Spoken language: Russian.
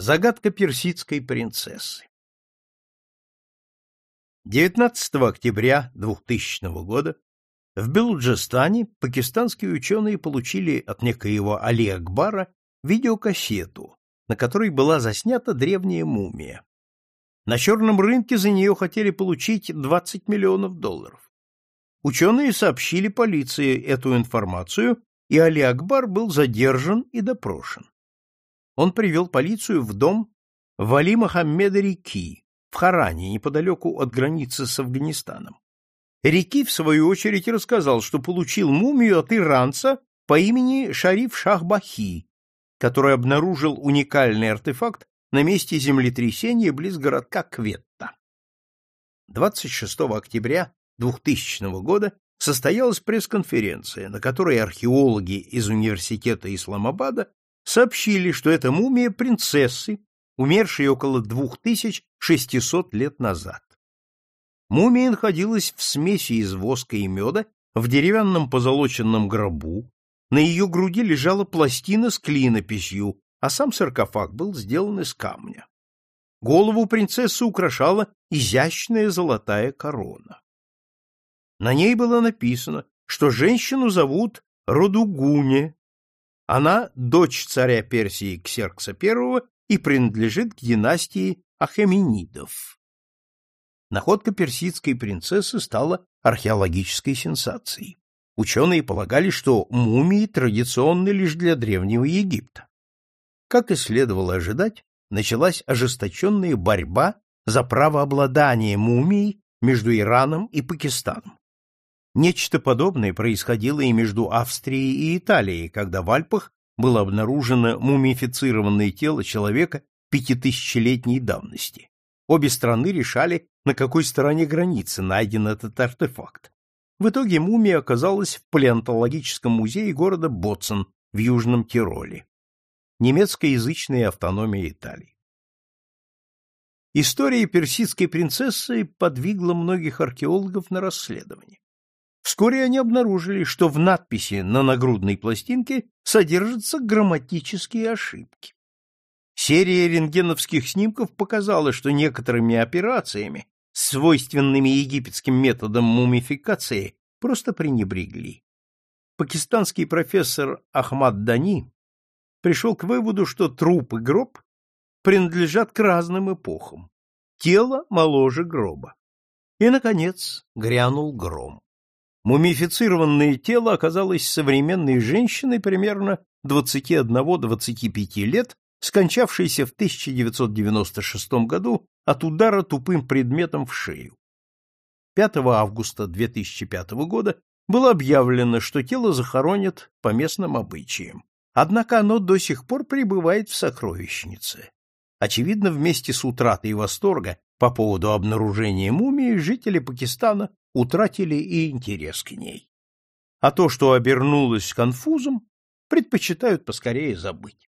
Загадка персидской принцессы 19 октября 2000 года в Белуджистане пакистанские ученые получили от некоего Али Акбара видеокассету, на которой была заснята древняя мумия. На черном рынке за нее хотели получить 20 миллионов долларов. Ученые сообщили полиции эту информацию, и Али Акбар был задержан и допрошен он привел полицию в дом Вали Мохаммеда Реки в Харане, неподалеку от границы с Афганистаном. Реки, в свою очередь, рассказал, что получил мумию от иранца по имени Шариф Шахбахи, который обнаружил уникальный артефакт на месте землетрясения близ городка Кветта. 26 октября 2000 года состоялась пресс-конференция, на которой археологи из Университета Исламабада сообщили, что это мумия принцессы, умершей около 2600 лет назад. Мумия находилась в смеси из воска и меда в деревянном позолоченном гробу, на ее груди лежала пластина с клинописью, а сам саркофаг был сделан из камня. Голову принцессы украшала изящная золотая корона. На ней было написано, что женщину зовут Родугуне, она дочь царя Персии Ксеркса I и принадлежит к династии Ахеменидов. Находка персидской принцессы стала археологической сенсацией. Ученые полагали, что мумии традиционны лишь для Древнего Египта. Как и следовало ожидать, началась ожесточенная борьба за право обладания мумией между Ираном и Пакистаном. Нечто подобное происходило и между Австрией и Италией, когда в Альпах было обнаружено мумифицированное тело человека пятитысячелетней давности. Обе страны решали, на какой стороне границы найден этот артефакт. В итоге мумия оказалась в палеонтологическом музее города Боцен в Южном Тироле. Немецкоязычная автономия Италии. История персидской принцессы подвигла многих археологов на расследование. Вскоре они обнаружили, что в надписи на нагрудной пластинке содержатся грамматические ошибки. Серия рентгеновских снимков показала, что некоторыми операциями, свойственными египетским методам мумификации, просто пренебрегли. Пакистанский профессор Ахмад Дани пришел к выводу, что труп и гроб принадлежат к разным эпохам. Тело моложе гроба. И, наконец, грянул гром. Мумифицированное тело оказалось современной женщиной примерно 21-25 лет, скончавшейся в 1996 году от удара тупым предметом в шею. 5 августа 2005 года было объявлено, что тело захоронят по местным обычаям. Однако оно до сих пор пребывает в сокровищнице. Очевидно, вместе с утратой восторга по поводу обнаружения мумии жители Пакистана утратили и интерес к ней. А то, что обернулось конфузом, предпочитают поскорее забыть.